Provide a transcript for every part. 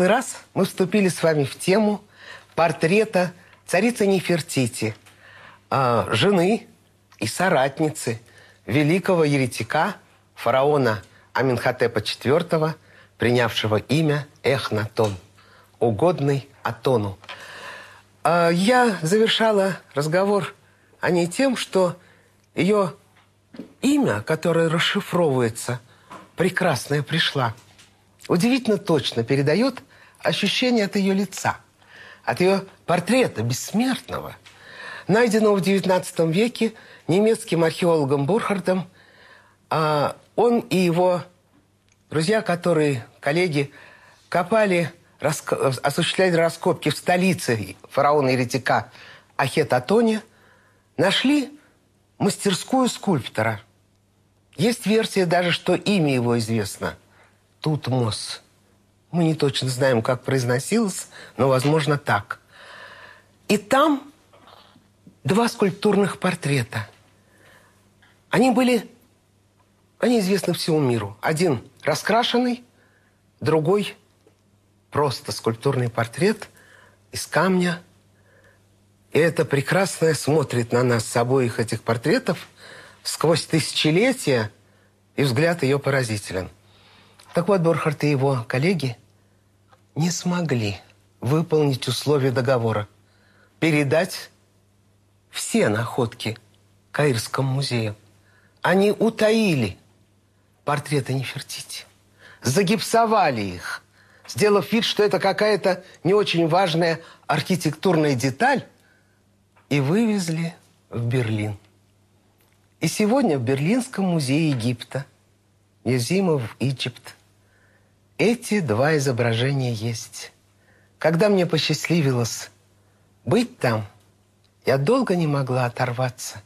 Прошлый раз мы вступили с вами в тему портрета царицы Нефертити, а, жены и соратницы великого еретика фараона Аминхотепа IV, принявшего имя Эхнатон, угодный Атону. А, Я завершала разговор о ней тем, что ее имя, которое расшифровывается «прекрасная пришла», удивительно точно передает ощущение от ее лица, от ее портрета бессмертного, найденного в XIX веке немецким археологом Бурхардом. А Он и его друзья, которые, коллеги, копали осуществляли раскопки в столице фараона-еретика Ахет-Атоне, нашли мастерскую скульптора. Есть версия даже, что имя его известно – Тутмос. Мы не точно знаем, как произносилось, но, возможно, так. И там два скульптурных портрета. Они были, они известны всему миру. Один раскрашенный, другой просто скульптурный портрет из камня. И это прекрасное смотрит на нас с обоих этих портретов сквозь тысячелетия, и взгляд ее поразителен. Так вот, Бурхард и его коллеги не смогли выполнить условия договора, передать все находки Каирскому музею. Они утаили портреты Нефертити, загипсовали их, сделав вид, что это какая-то не очень важная архитектурная деталь, и вывезли в Берлин. И сегодня в Берлинском музее Египта, Museum of Egypt, эти два изображения есть. Когда мне посчастливилось быть там, я долго не могла оторваться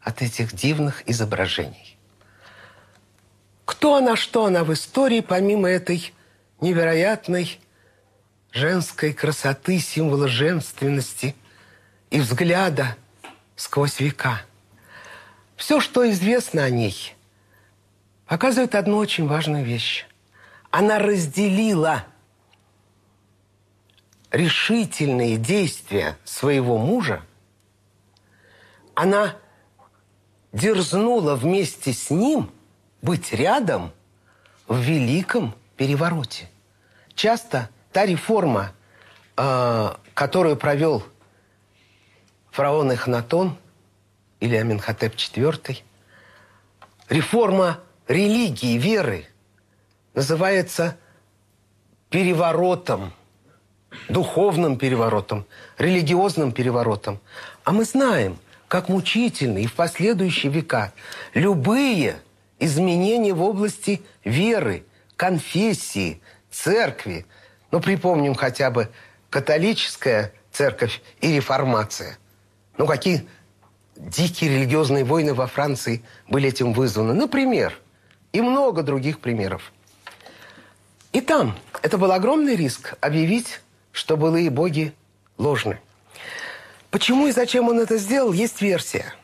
от этих дивных изображений. Кто она, что она в истории, помимо этой невероятной женской красоты, символа женственности и взгляда сквозь века. Все, что известно о ней, показывает одну очень важную вещь. Она разделила решительные действия своего мужа, она дерзнула вместе с ним быть рядом в великом перевороте. Часто та реформа, э, которую провел фараон Эхнатон или Аминхотеп IV, реформа религии, веры, называется переворотом, духовным переворотом, религиозным переворотом. А мы знаем, как мучительны и в последующие века любые изменения в области веры, конфессии, церкви. Ну, припомним хотя бы католическая церковь и реформация. Ну, какие дикие религиозные войны во Франции были этим вызваны. Например, и много других примеров. И там это был огромный риск объявить, что былые боги ложны. Почему и зачем он это сделал, есть версия.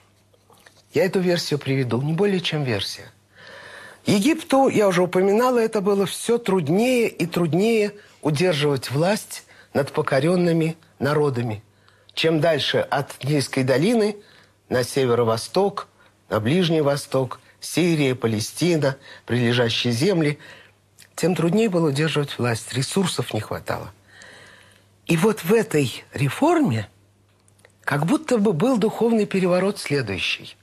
Я эту версию приведу, не более чем версия. Египту, я уже упоминала, это было все труднее и труднее удерживать власть над покоренными народами. Чем дальше от Нильской долины на северо-восток, на Ближний Восток, Сирия, Палестина, прилежащие земли, тем труднее было удерживать власть. Ресурсов не хватало. И вот в этой реформе как будто бы был духовный переворот следующий.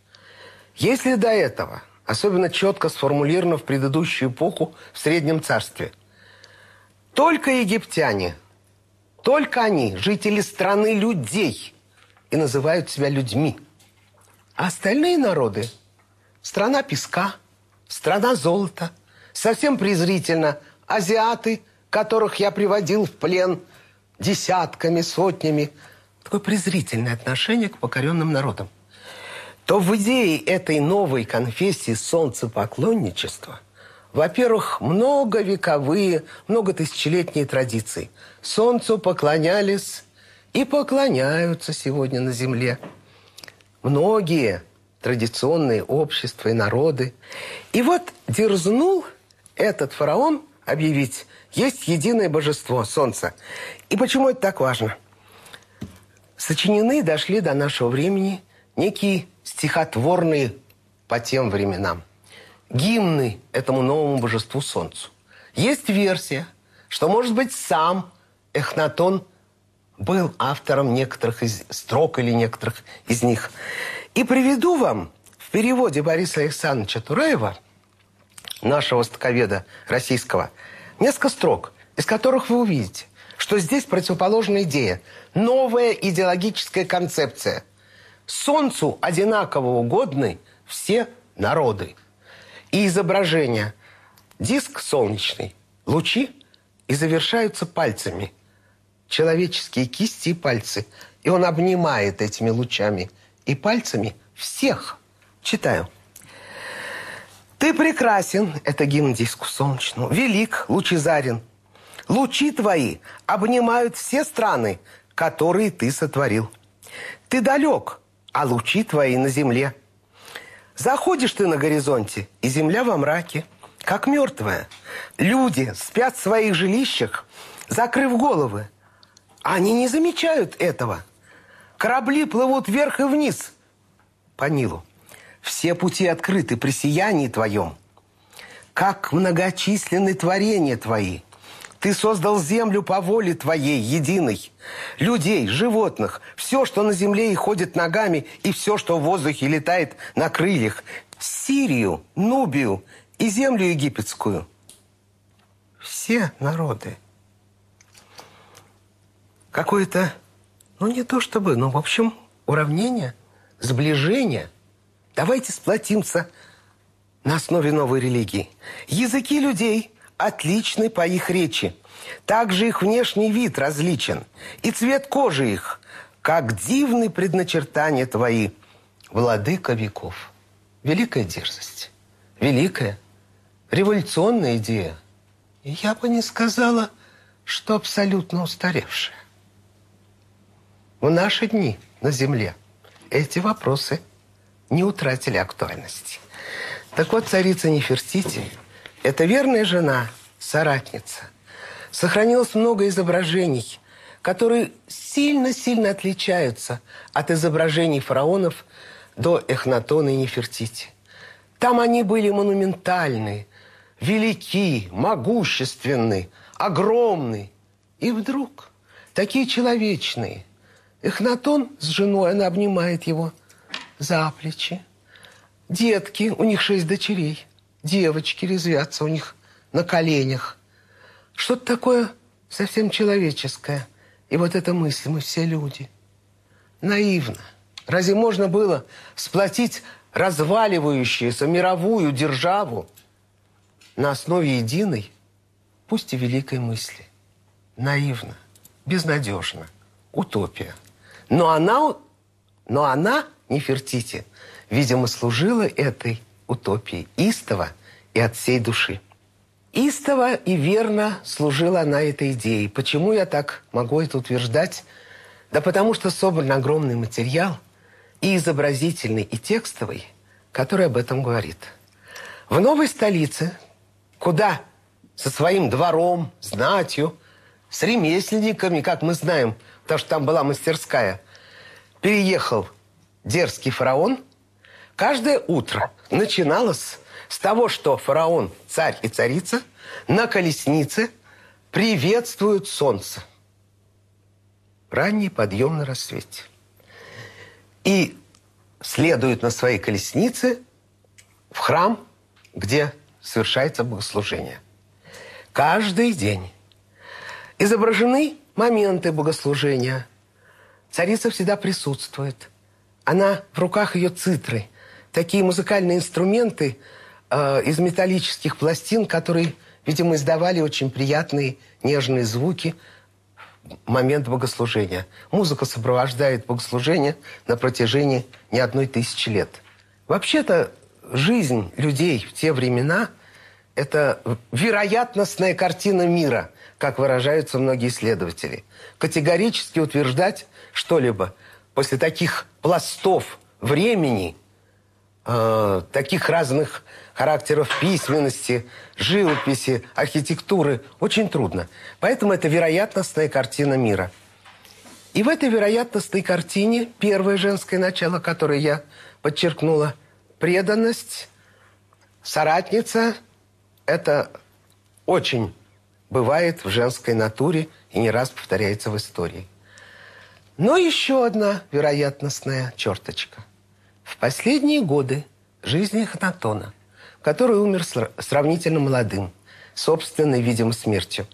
Если до этого, особенно четко сформулировано в предыдущую эпоху в Среднем Царстве, только египтяне Только они, жители страны людей, и называют себя людьми. А остальные народы – страна песка, страна золота, совсем презрительно – азиаты, которых я приводил в плен десятками, сотнями. Такое презрительное отношение к покоренным народам. То в идее этой новой конфессии солнцепоклонничества во-первых, многовековые, многотысячелетние традиции. Солнцу поклонялись и поклоняются сегодня на земле. Многие традиционные общества и народы. И вот дерзнул этот фараон объявить, есть единое божество, солнце. И почему это так важно? Сочинены дошли до нашего времени некие стихотворные по тем временам – гимны этому новому божеству Солнцу. Есть версия, что, может быть, сам Эхнатон был автором некоторых из строк или некоторых из них. И приведу вам в переводе Бориса Александровича Тураева, нашего востоковеда российского, несколько строк, из которых вы увидите, что здесь противоположная идея, новая идеологическая концепция. Солнцу одинаково угодны все народы и изображение. Диск солнечный, лучи и завершаются пальцами. Человеческие кисти и пальцы. И он обнимает этими лучами и пальцами всех. Читаю. Ты прекрасен, это гимн диску солнечному, велик, лучезарен. Лучи твои обнимают все страны, которые ты сотворил. Ты далек, а лучи твои на земле – Заходишь ты на горизонте, и земля во мраке, как мертвая. Люди спят в своих жилищах, закрыв головы. Они не замечают этого. Корабли плывут вверх и вниз по Нилу. Все пути открыты при сиянии твоем. Как многочисленны творения твои. Ты создал землю по воле Твоей, единой. Людей, животных, все, что на земле и ходит ногами, и все, что в воздухе летает на крыльях. Сирию, Нубию и землю египетскую. Все народы. Какое-то, ну не то чтобы, но в общем уравнение, сближение. Давайте сплотимся на основе новой религии. Языки людей – отличны по их речи. Также их внешний вид различен, и цвет кожи их, как дивны предначертания твои, владыка веков. Великая дерзость, великая революционная идея. Я бы не сказала, что абсолютно устаревшая. В наши дни на Земле эти вопросы не утратили актуальности. Так вот, царица Нефертити – это верная жена, соратница. Сохранилось много изображений, которые сильно-сильно отличаются от изображений фараонов до Эхнатона и Нефертити. Там они были монументальны, велики, могущественны, огромны. И вдруг такие человечные. Эхнатон с женой, она обнимает его за плечи. Детки, у них шесть дочерей – девочки резвятся у них на коленях. Что-то такое совсем человеческое. И вот эта мысль, мы все люди. Наивно. Разве можно было сплотить разваливающуюся мировую державу на основе единой, пусть и великой мысли? Наивно, безнадежно, утопия. Но она, но она, Нефертити, видимо, служила этой утопии, истово и от всей души. Истово и верно служила она этой идее. Почему я так могу это утверждать? Да потому что собран огромный материал, и изобразительный, и текстовый, который об этом говорит. В новой столице, куда со своим двором, знатью, с ремесленниками, как мы знаем, потому что там была мастерская, переехал дерзкий фараон – Каждое утро начиналось с того, что фараон, царь и царица на колеснице приветствуют солнце. Ранний подъем на рассвете. И следуют на своей колеснице в храм, где совершается богослужение. Каждый день изображены моменты богослужения. Царица всегда присутствует. Она в руках ее цитры. Такие музыкальные инструменты э, из металлических пластин, которые, видимо, издавали очень приятные нежные звуки в момент богослужения. Музыка сопровождает богослужение на протяжении не одной тысячи лет. Вообще-то жизнь людей в те времена – это вероятностная картина мира, как выражаются многие исследователи. Категорически утверждать что-либо после таких пластов времени, э, таких разных характеров письменности, живописи, архитектуры очень трудно. Поэтому это вероятностная картина мира. И в этой вероятностной картине первое женское начало, которое я подчеркнула – преданность, соратница – это очень бывает в женской натуре и не раз повторяется в истории. Но еще одна вероятностная черточка. В последние годы жизни Эхнатона, который умер сравнительно молодым, собственной, видимо, смертью,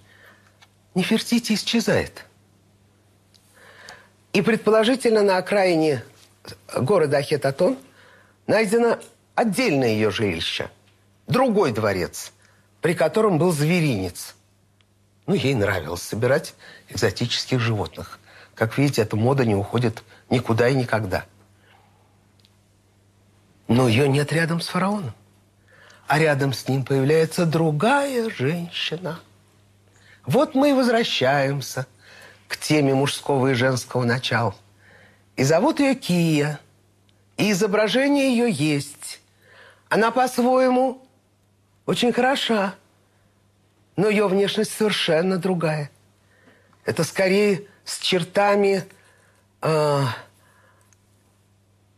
Нефертити исчезает. И предположительно на окраине города Ахетатон – найдено отдельное ее жилище, другой дворец, при котором был зверинец. Ну, ей нравилось собирать экзотических животных. Как видите, эта мода не уходит никуда и никогда. Но ее нет рядом с фараоном. А рядом с ним появляется другая женщина. Вот мы и возвращаемся к теме мужского и женского начала. И зовут ее Кия – и изображение ее есть. Она по-своему очень хороша, но ее внешность совершенно другая. Это скорее с чертами э,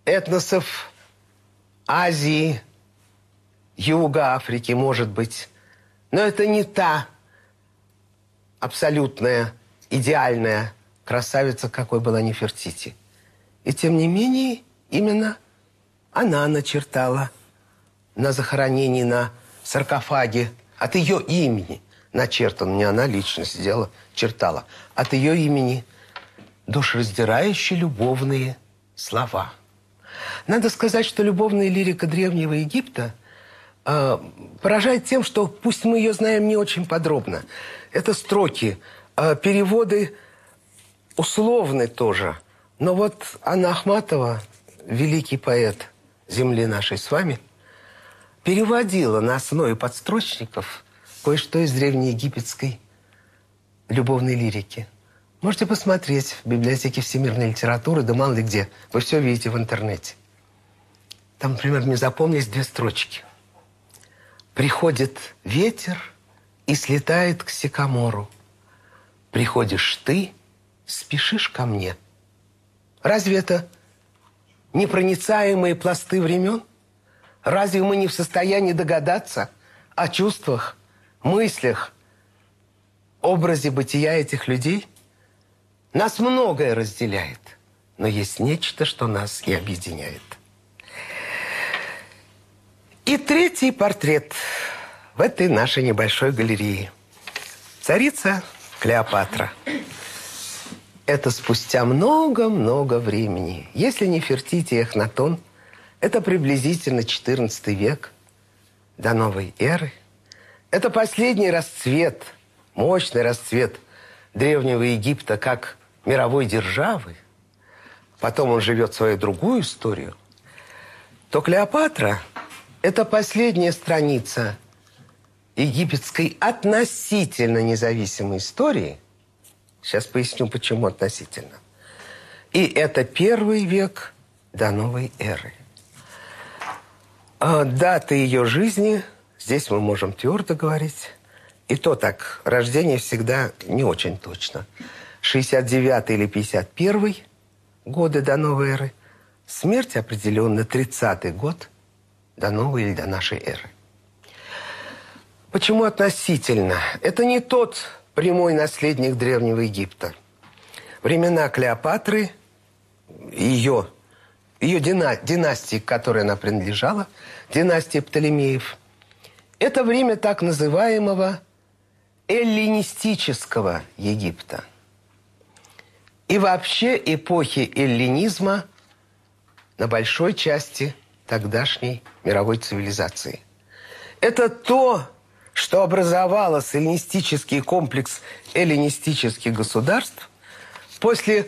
этносов Азии, Юга Африки, может быть. Но это не та абсолютная, идеальная красавица, какой была Нефертити. И тем не менее, Именно она начертала на захоронении на саркофаге от ее имени начертан, не она лично сидела, чертала, от ее имени душераздирающие любовные слова. Надо сказать, что любовная лирика Древнего Египта э, поражает тем, что, пусть мы ее знаем не очень подробно, это строки, э, переводы условны тоже. Но вот Анна Ахматова великий поэт земли нашей с вами, переводила на основе подстрочников кое-что из древнеегипетской любовной лирики. Можете посмотреть в библиотеке всемирной литературы, да мало ли где. Вы все видите в интернете. Там, например, мне запомнились две строчки. «Приходит ветер и слетает к сикамору. Приходишь ты, спешишь ко мне». Разве это непроницаемые пласты времен? Разве мы не в состоянии догадаться о чувствах, мыслях, образе бытия этих людей? Нас многое разделяет, но есть нечто, что нас и объединяет. И третий портрет в этой нашей небольшой галерее. Царица Клеопатра – это спустя много-много времени. Если не Фертити и Эхнатон, это приблизительно XIV век до новой эры. Это последний расцвет, мощный расцвет Древнего Египта как мировой державы. Потом он живет свою другую историю. То Клеопатра – это последняя страница египетской относительно независимой истории – Сейчас поясню, почему относительно. И это первый век до новой эры. А дата ее жизни, здесь мы можем твердо говорить, и то так, рождение всегда не очень точно. 69 или 51 годы до новой эры, смерть определенно 30-й год до новой или до нашей эры. Почему относительно? Это не тот прямой наследник Древнего Египта. Времена Клеопатры, ее, ее дина, династии, к которой она принадлежала, династия Птолемеев, это время так называемого эллинистического Египта. и вообще эпохи эллинизма на большой части тогдашней мировой цивилизации. Это то, что образовало эллинистический комплекс эллинистических государств после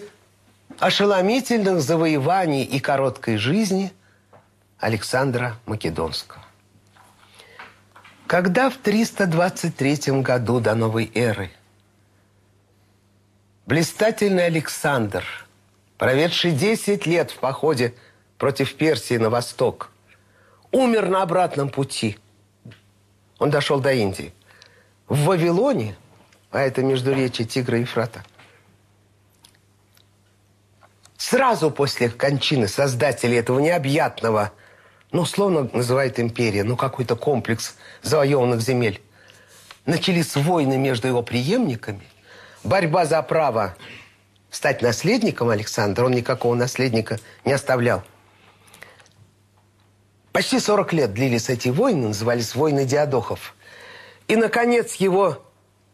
ошеломительных завоеваний и короткой жизни Александра Македонского. Когда в 323 году до новой эры блистательный Александр, проведший 10 лет в походе против Персии на восток, умер на обратном пути. Он дошел до Индии. В Вавилоне, а это междуречие Тигра и Ефрата, сразу после кончины создателя этого необъятного, ну, условно называют империя, ну, какой-то комплекс завоеванных земель, начались войны между его преемниками, борьба за право стать наследником Александра, он никакого наследника не оставлял – Почти 40 лет длились эти войны, назывались войны диадохов. И, наконец, его,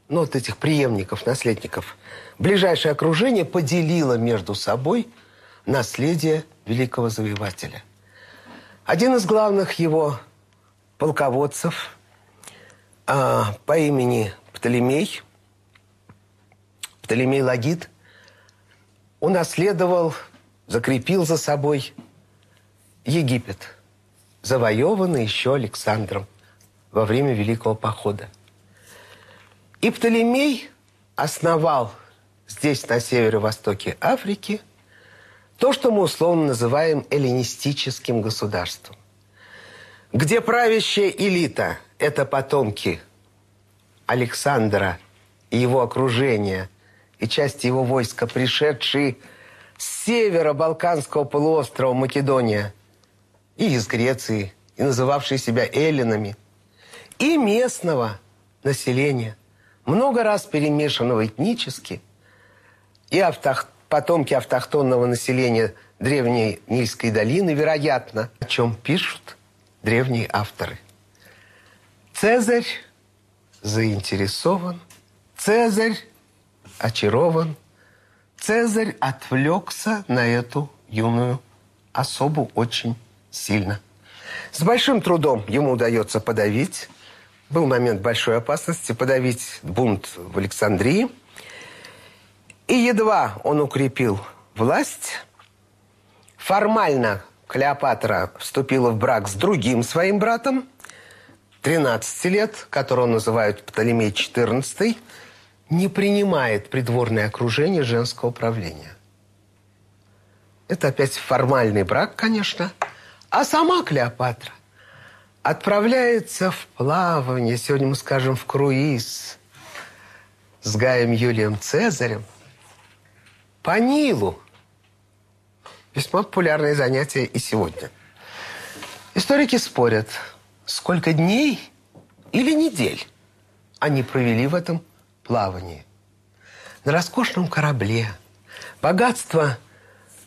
ну, вот этих преемников, наследников, ближайшее окружение поделило между собой наследие великого завоевателя. Один из главных его полководцев а, по имени Птолемей, Птолемей Лагид, унаследовал, закрепил за собой Египет – завоеваны еще Александром во время Великого Похода. И Птолемей основал здесь, на северо-востоке Африки, то, что мы условно называем эллинистическим государством, где правящая элита – это потомки Александра и его окружения, и части его войска, пришедшие с севера Балканского полуострова Македония – и из Греции, и называвшие себя эллинами, и местного населения, много раз перемешанного этнически, и автох... потомки автохтонного населения древней Нильской долины, вероятно, о чем пишут древние авторы. Цезарь заинтересован, Цезарь очарован, Цезарь отвлекся на эту юную особу очень сильно. С большим трудом ему удается подавить. Был момент большой опасности подавить бунт в Александрии. И едва он укрепил власть, формально Клеопатра вступила в брак с другим своим братом, 13 лет, которого называют Птолемей XIV, не принимает придворное окружение женского правления. Это опять формальный брак, конечно – а сама Клеопатра отправляется в плавание, сегодня мы скажем в круиз, с Гаем Юлием Цезарем по Нилу. Весьма популярное занятие и сегодня. Историки спорят, сколько дней или недель они провели в этом плавании. На роскошном корабле. Богатство –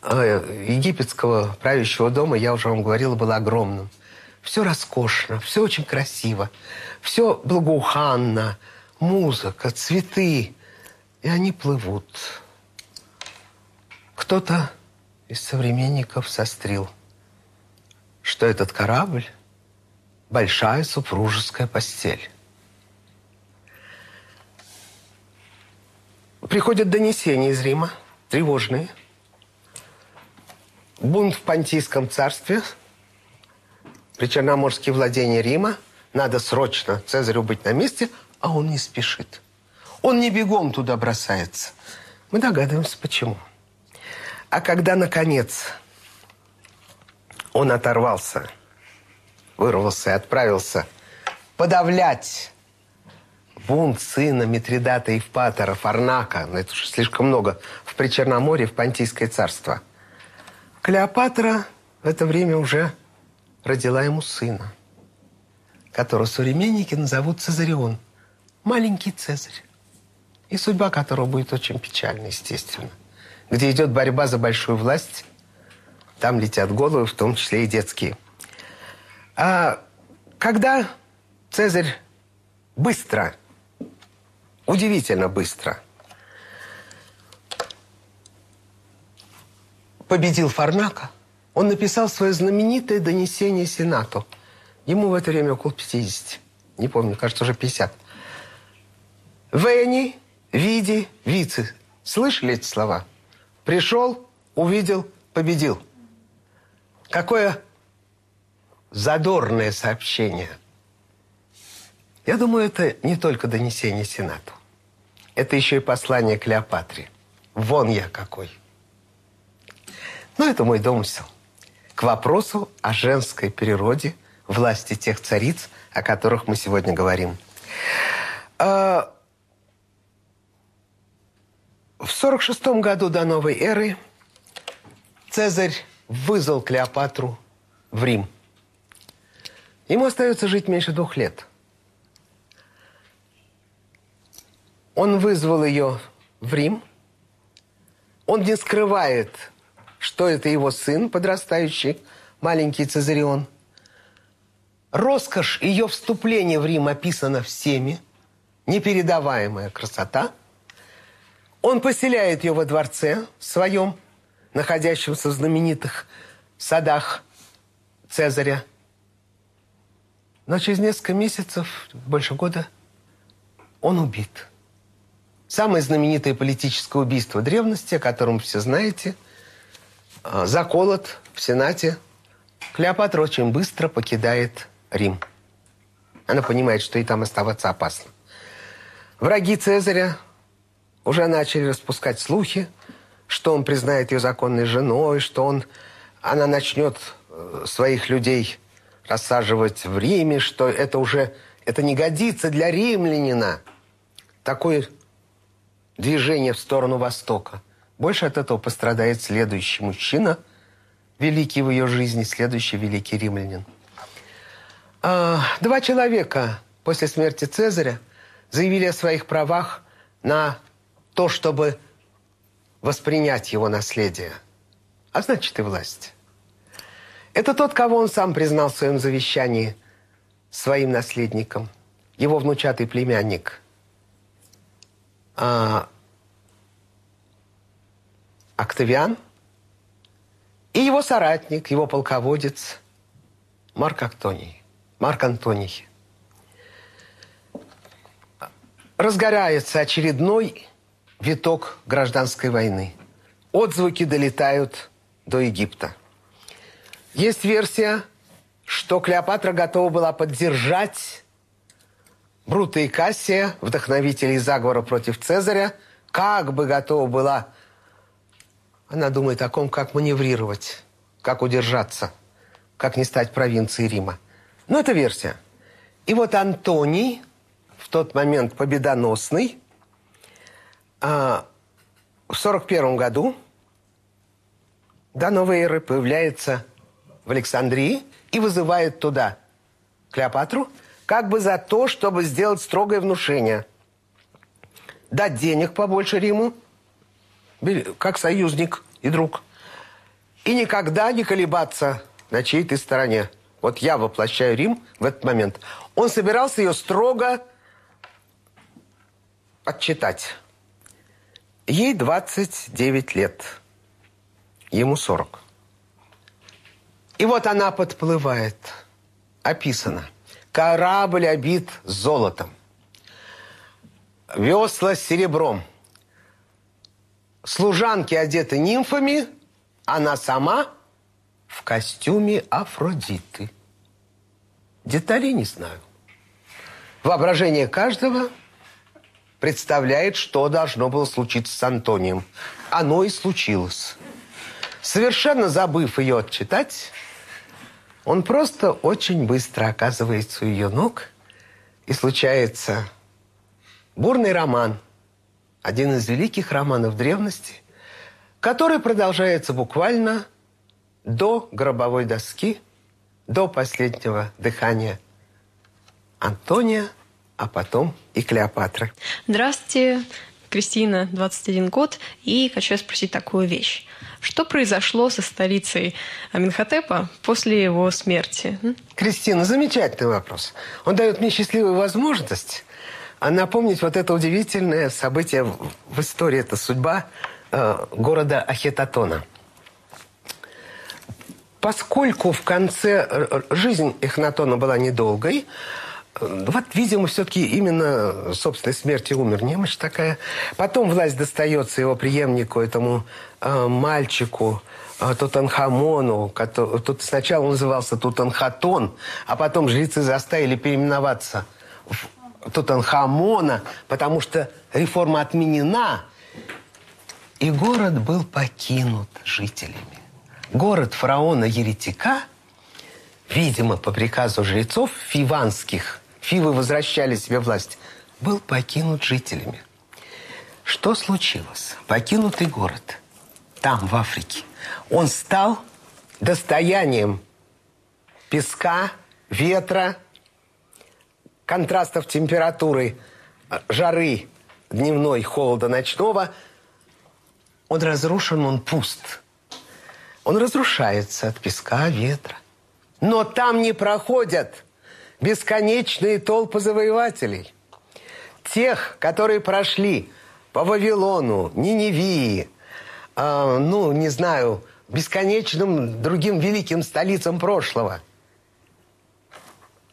Э, египетского правящего дома, я уже вам говорила, было огромным. Все роскошно, все очень красиво, все благоуханно, музыка, цветы. И они плывут. Кто-то из современников сострил, что этот корабль – большая супружеская постель. Приходят донесения из Рима, тревожные – Бунт в Понтийском царстве, причерноморские владения Рима. Надо срочно Цезарю быть на месте, а он не спешит. Он не бегом туда бросается. Мы догадываемся, почему. А когда, наконец, он оторвался, вырвался и отправился подавлять бунт сына Митридата Евпатора, Фарнака, это уже слишком много, в Причерноморье, в Понтийское царство – Клеопатра в это время уже родила ему сына, которого современники назовут Цезарион, маленький Цезарь, и судьба которого будет очень печальна, естественно. Где идет борьба за большую власть, там летят головы, в том числе и детские. А когда Цезарь быстро, удивительно быстро – победил Фарнака, он написал свое знаменитое донесение Сенату. Ему в это время около 50. Не помню, кажется, уже 50. Вени, види, вице. Слышали эти слова? Пришел, увидел, победил. Какое задорное сообщение. Я думаю, это не только донесение Сенату. Это еще и послание Клеопатре. Вон я какой. Но это мой домысел. К вопросу о женской природе власти тех цариц, о которых мы сегодня говорим. А, в 46 году до новой эры Цезарь вызвал Клеопатру в Рим. Ему остается жить меньше двух лет. Он вызвал ее в Рим. Он не скрывает, что это его сын, подрастающий, маленький Цезарион. Роскошь ее вступления в Рим описана всеми. Непередаваемая красота. Он поселяет ее во дворце своем, находящемся в знаменитых садах Цезаря. Но через несколько месяцев, больше года, он убит. Самое знаменитое политическое убийство древности, о котором все знаете, а, заколот в Сенате. Клеопатра очень быстро покидает Рим. Она понимает, что и там оставаться опасно. Враги Цезаря уже начали распускать слухи, что он признает ее законной женой, что он, она начнет э, своих людей рассаживать в Риме, что это уже это не годится для римлянина. Такое движение в сторону Востока. Больше от этого пострадает следующий мужчина, великий в ее жизни, следующий великий римлянин. А, два человека после смерти Цезаря заявили о своих правах на то, чтобы воспринять его наследие, а значит и власть. Это тот, кого он сам признал в своем завещании своим наследником, его внучатый племянник а, Октавиан и его соратник, его полководец Марк Антоний. Марк Антоний. Разгорается очередной виток гражданской войны. Отзвуки долетают до Египта. Есть версия, что Клеопатра готова была поддержать Брута и Кассия, вдохновителей заговора против Цезаря, как бы готова была... Она думает о том, как маневрировать, как удержаться, как не стать провинцией Рима. Но это версия. И вот Антоний, в тот момент победоносный, а, в 41 году до новой эры появляется в Александрии и вызывает туда Клеопатру, как бы за то, чтобы сделать строгое внушение. Дать денег побольше Риму, как союзник и друг. И никогда не колебаться на чьей-то стороне. Вот я воплощаю Рим в этот момент. Он собирался ее строго отчитать. Ей 29 лет. Ему 40. И вот она подплывает. Описано. Корабль обит золотом. Весла серебром. Служанки одеты нимфами, она сама в костюме Афродиты. Деталей не знаю. Воображение каждого представляет, что должно было случиться с Антонием. Оно и случилось. Совершенно забыв ее отчитать, он просто очень быстро оказывается у ее ног, и случается бурный роман, один из великих романов древности, который продолжается буквально до гробовой доски, до последнего дыхания Антония, а потом и Клеопатры. Здравствуйте, Кристина, 21 год, и хочу спросить такую вещь. Что произошло со столицей Аминхотепа после его смерти? Кристина, замечательный вопрос. Он дает мне счастливую возможность напомнить вот это удивительное событие в истории, это судьба э, города Ахетатона. поскольку в конце жизнь Эхнатона была недолгой, вот, видимо, все-таки именно собственной смертью умер немощь такая. Потом власть достается его преемнику, этому э, мальчику, э, Тутанхамону. Который, тут сначала он назывался Тутанхатон, а потом жрецы заставили переименоваться в Тутанхамона, потому что реформа отменена, и город был покинут жителями. Город фараона-еретика, видимо, по приказу жрецов фиванских – Фивы возвращали себе власть, был покинут жителями. Что случилось? Покинутый город, там, в Африке, он стал достоянием песка, ветра, контрастов температуры, жары дневной, холода ночного. Он разрушен, он пуст. Он разрушается от песка, ветра. Но там не проходят бесконечные толпы завоевателей. Тех, которые прошли по Вавилону, Ниневии, э, ну, не знаю, бесконечным другим великим столицам прошлого.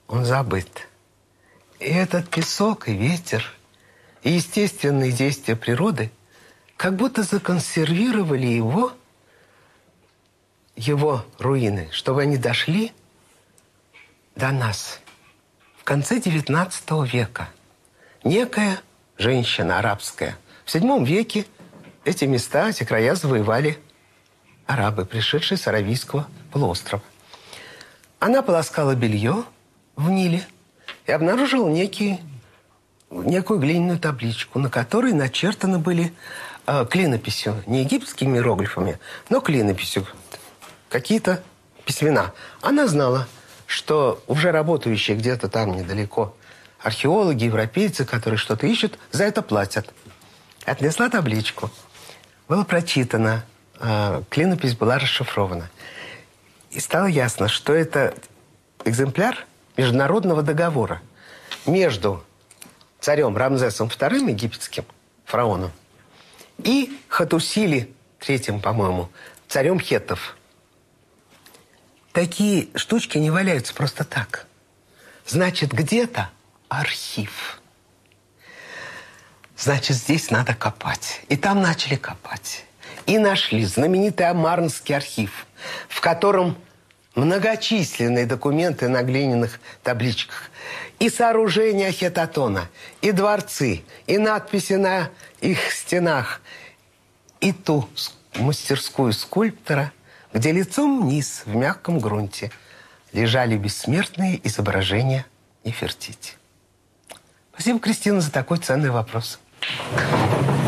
Он забыт. И этот песок, и ветер, и естественные действия природы как будто законсервировали его, его руины, чтобы они дошли до нас в конце XIX века некая женщина арабская. В VII веке эти места, эти края завоевали арабы, пришедшие с Аравийского полуострова. Она полоскала белье в Ниле и обнаружила некий, некую глиняную табличку, на которой начертаны были э, клинописью, не египетскими иероглифами, но клинописью, какие-то письмена. Она знала – что уже работающие где-то там недалеко археологи, европейцы, которые что-то ищут, за это платят. Отнесла табличку. Было прочитано, э, клинопись была расшифрована. И стало ясно, что это экземпляр международного договора между царем Рамзесом II, египетским фараоном, и Хатусили III, по-моему, царем хеттов – Такие штучки не валяются просто так. Значит, где-то архив. Значит, здесь надо копать. И там начали копать. И нашли знаменитый Амарнский архив, в котором многочисленные документы на глиняных табличках. И сооружения Хетатона, и дворцы, и надписи на их стенах, и ту мастерскую скульптора – где лицом вниз, в мягком грунте, лежали бессмертные изображения Нефертити. Спасибо, Кристина, за такой ценный вопрос. Thank.